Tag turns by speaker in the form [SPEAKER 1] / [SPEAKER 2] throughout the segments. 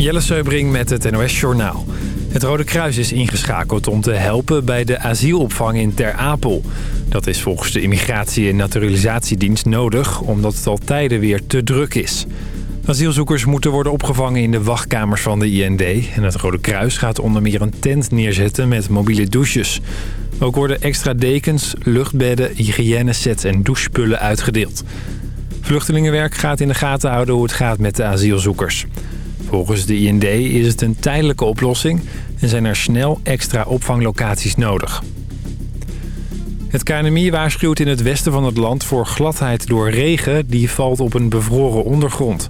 [SPEAKER 1] Jelle Seubring met het NOS Journaal. Het Rode Kruis is ingeschakeld om te helpen bij de asielopvang in Ter Apel. Dat is volgens de Immigratie- en Naturalisatiedienst nodig... omdat het al tijden weer te druk is. Asielzoekers moeten worden opgevangen in de wachtkamers van de IND. En het Rode Kruis gaat onder meer een tent neerzetten met mobiele douches. Ook worden extra dekens, luchtbedden, hygiënesets en douchespullen uitgedeeld. Vluchtelingenwerk gaat in de gaten houden hoe het gaat met de asielzoekers. Volgens de IND is het een tijdelijke oplossing en zijn er snel extra opvanglocaties nodig. Het KNMI waarschuwt in het westen van het land voor gladheid door regen die valt op een bevroren ondergrond.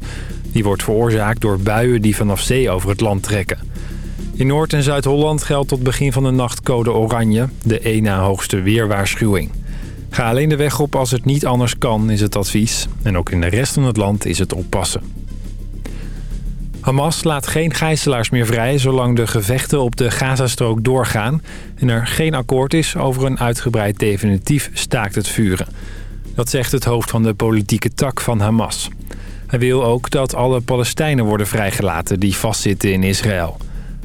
[SPEAKER 1] Die wordt veroorzaakt door buien die vanaf zee over het land trekken. In Noord- en Zuid-Holland geldt tot begin van de nacht code oranje, de één na hoogste weerwaarschuwing. Ga alleen de weg op als het niet anders kan, is het advies. En ook in de rest van het land is het oppassen. Hamas laat geen gijzelaars meer vrij zolang de gevechten op de Gazastrook doorgaan... en er geen akkoord is over een uitgebreid definitief staakt het vuren. Dat zegt het hoofd van de politieke tak van Hamas. Hij wil ook dat alle Palestijnen worden vrijgelaten die vastzitten in Israël.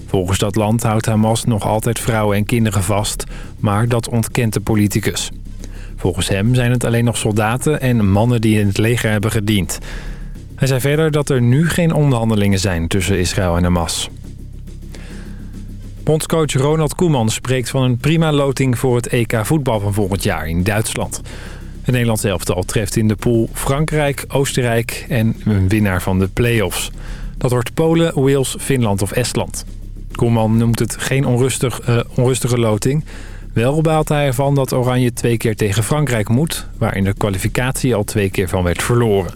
[SPEAKER 1] Volgens dat land houdt Hamas nog altijd vrouwen en kinderen vast... maar dat ontkent de politicus. Volgens hem zijn het alleen nog soldaten en mannen die in het leger hebben gediend... Hij zei verder dat er nu geen onderhandelingen zijn tussen Israël en Hamas. Bondscoach Ronald Koeman spreekt van een prima loting voor het EK voetbal van volgend jaar in Duitsland. Het Nederlands elftal treft in de pool Frankrijk, Oostenrijk en een winnaar van de play-offs. Dat wordt Polen, Wales, Finland of Estland. Koeman noemt het geen onrustig, uh, onrustige loting. Wel baalt hij ervan dat Oranje twee keer tegen Frankrijk moet... waar in de kwalificatie al twee keer van werd verloren.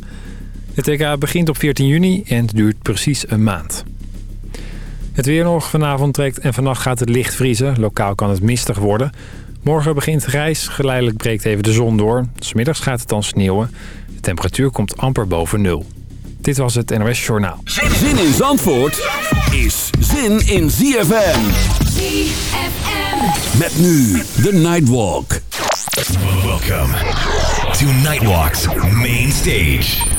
[SPEAKER 1] Het EK begint op 14 juni en het duurt precies een maand. Het weer nog. Vanavond trekt en vannacht gaat het licht vriezen. Lokaal kan het mistig worden. Morgen begint grijs. Geleidelijk breekt even de zon door. Smiddags gaat het dan sneeuwen. De temperatuur komt amper boven nul. Dit was het NOS Journaal.
[SPEAKER 2] Zin in Zandvoort is zin in ZFM. ZFM. Met nu de Nightwalk.
[SPEAKER 3] Welcome to Nightwalk's main stage.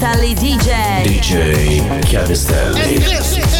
[SPEAKER 4] Chiavestelli DJ. DJ
[SPEAKER 5] Chiavestelli.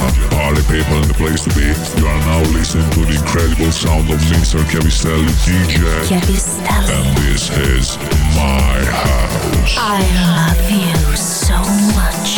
[SPEAKER 6] All
[SPEAKER 7] people and the place to be. You are now listening to the incredible sound of Mr. Chiavistelli DJ. Chiavistelli. And this is my house.
[SPEAKER 8] I love you so much.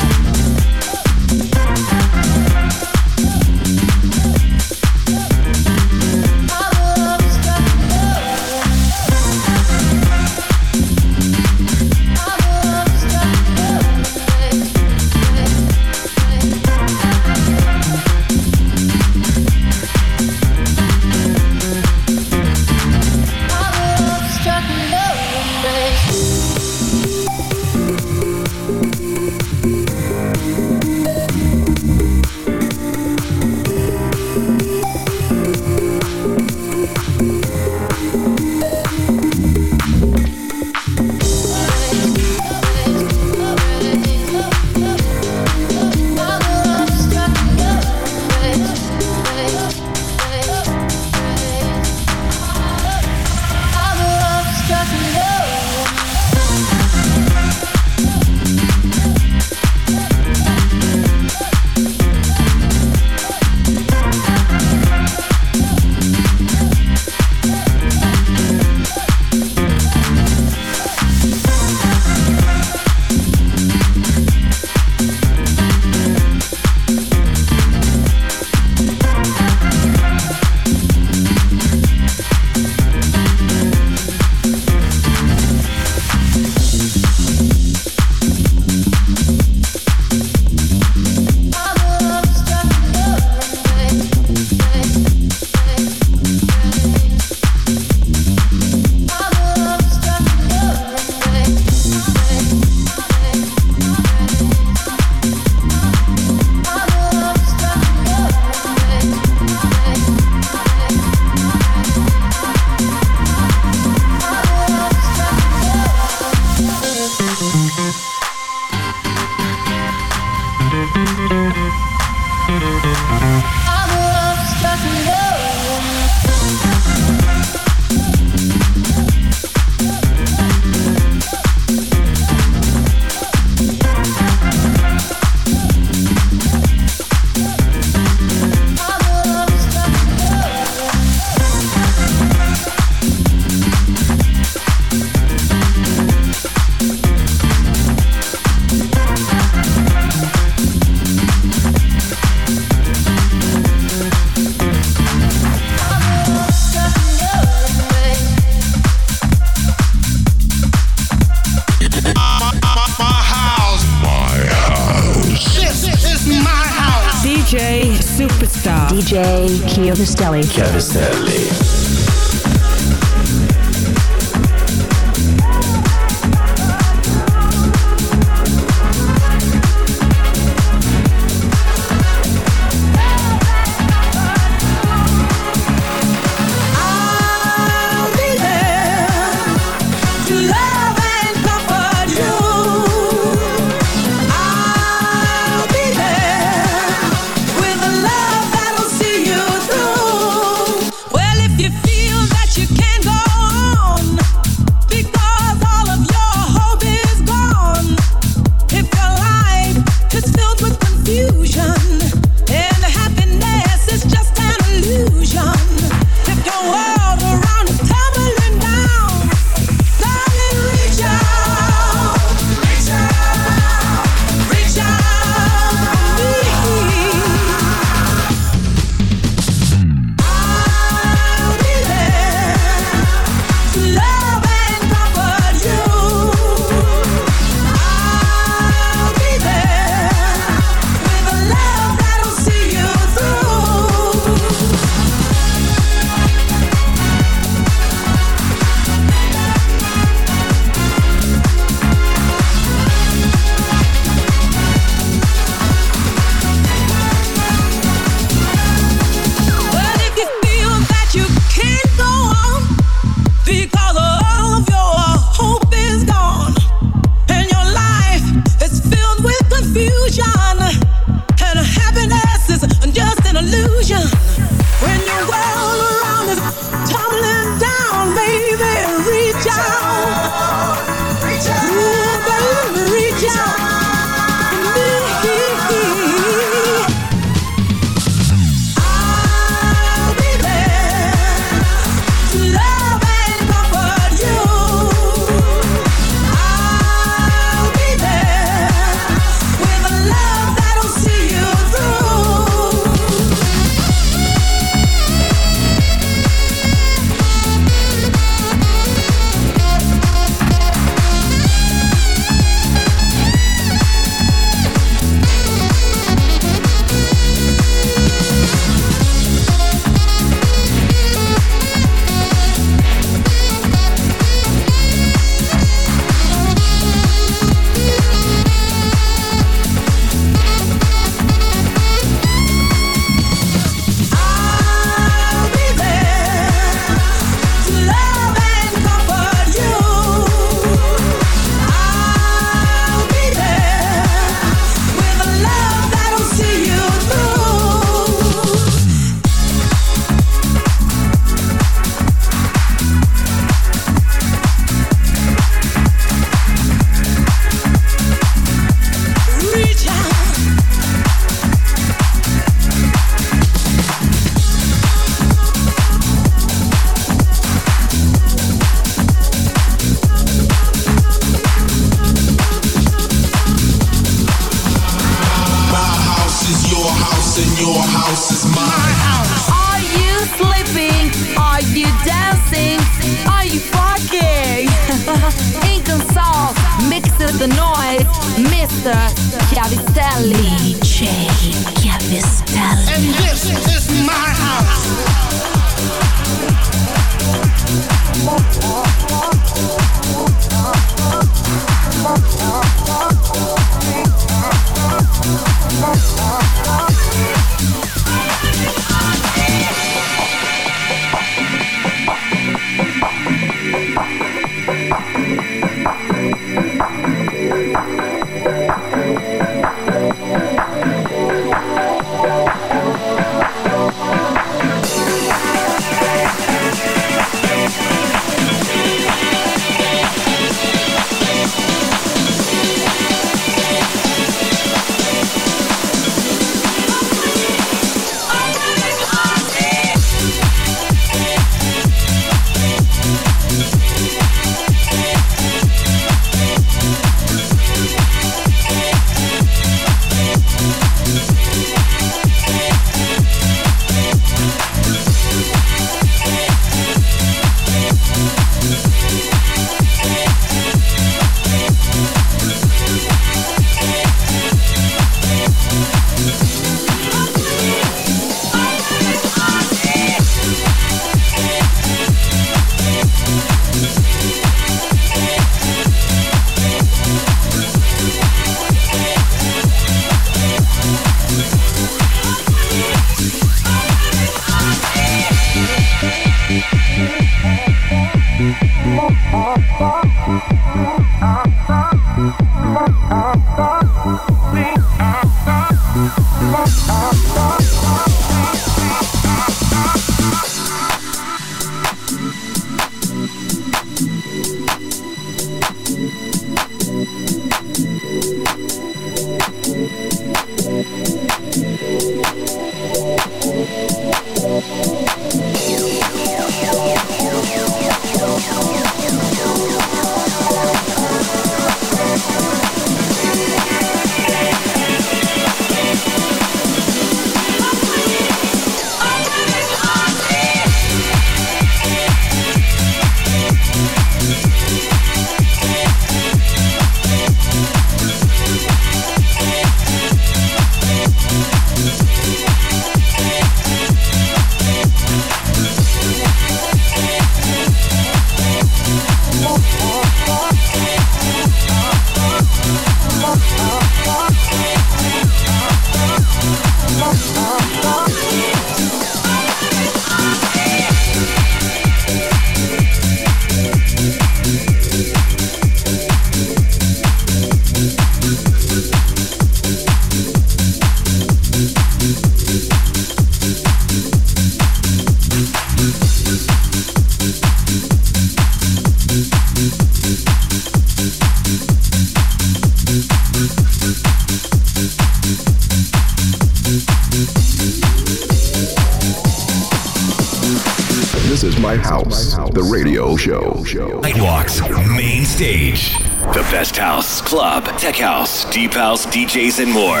[SPEAKER 9] The radio show.
[SPEAKER 3] Nightwalk's main stage. The best house, club, tech house, deep house, DJs, and more.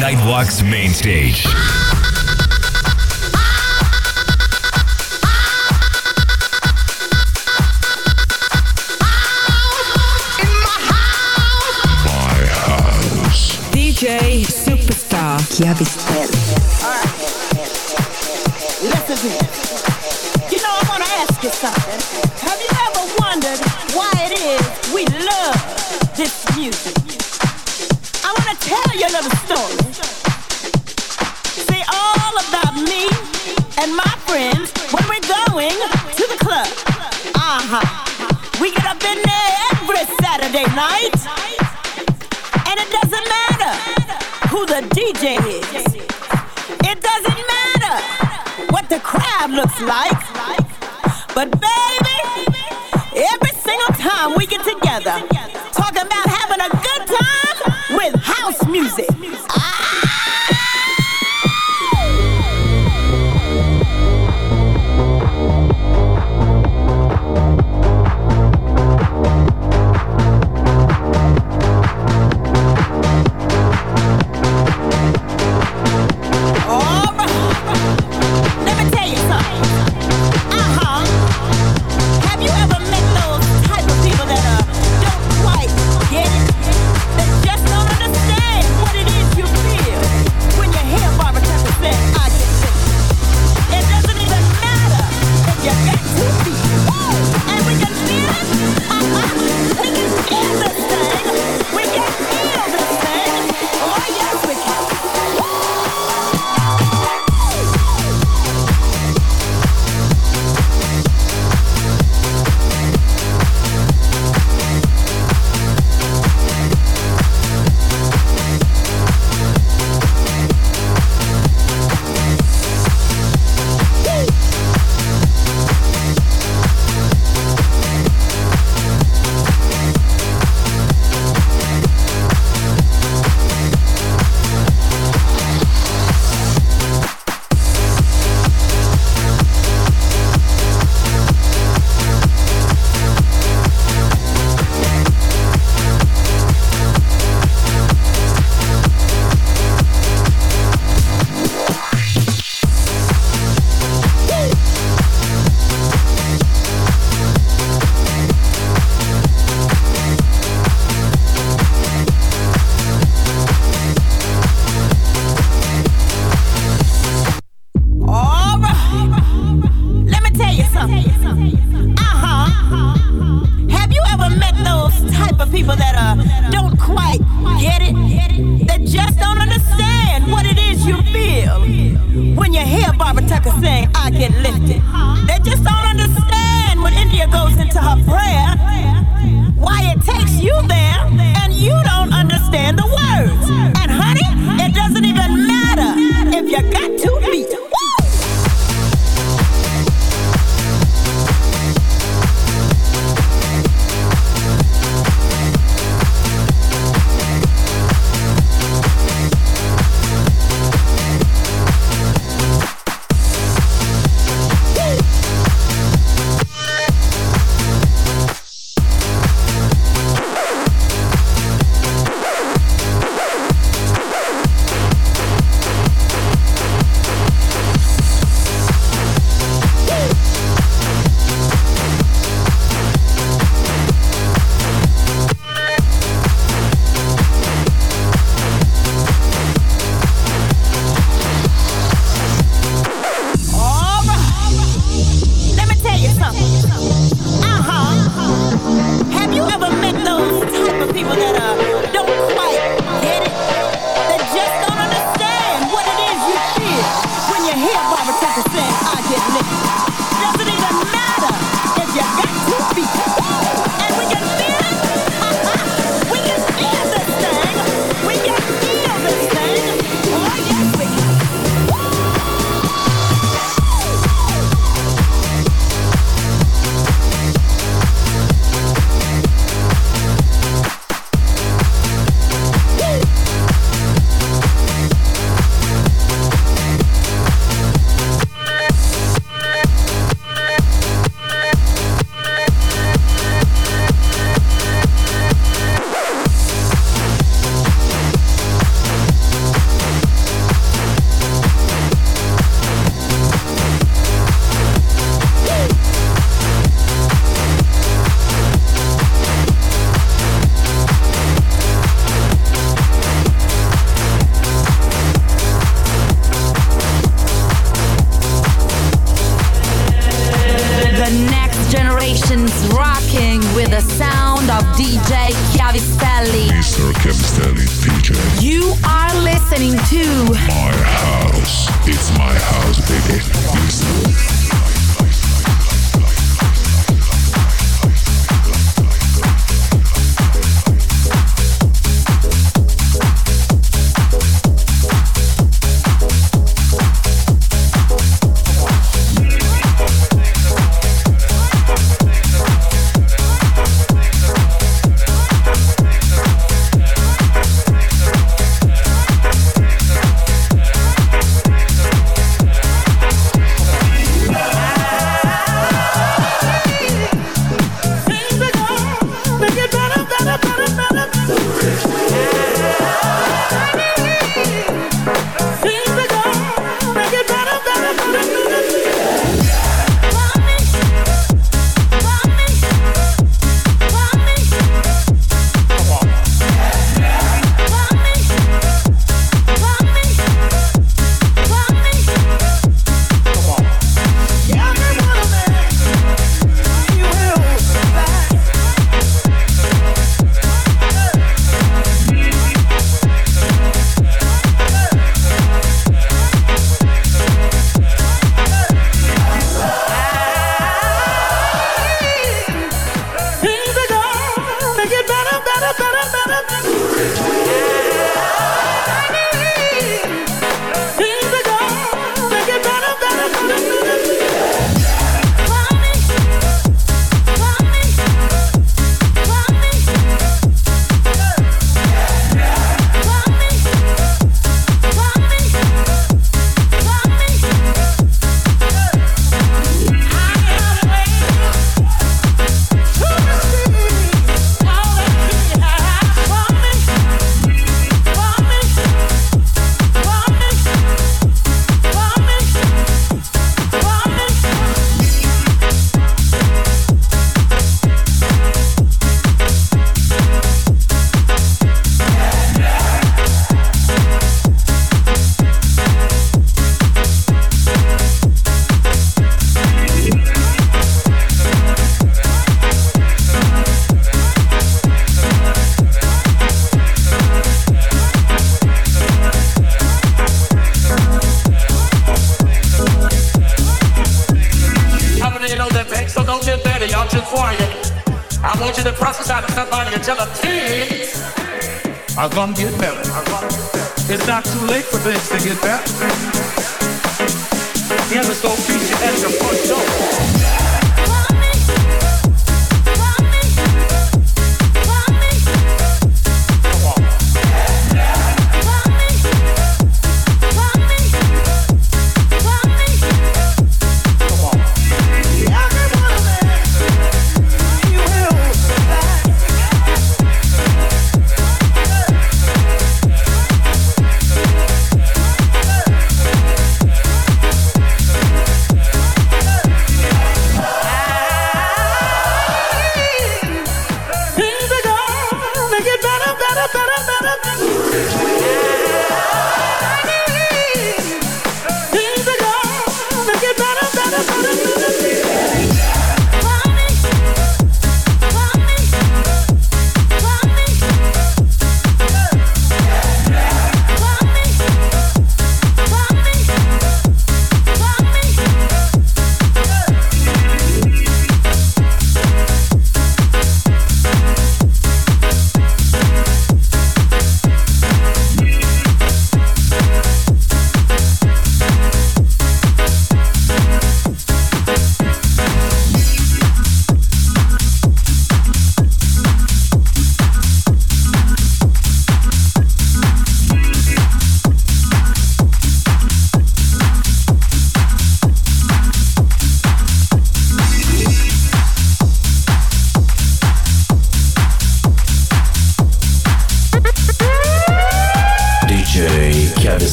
[SPEAKER 3] Nightwalk's main stage.
[SPEAKER 7] My house.
[SPEAKER 10] DJ Superstar.
[SPEAKER 5] Chiavistelli.
[SPEAKER 11] Listen to me. Have you ever wondered why it is we love this music? I want to tell you a little story. All about me and my friends when we're going to the club. Uh-huh. We get up in there every Saturday night. And it doesn't matter who the DJ is. It doesn't matter what the crowd looks like. But baby,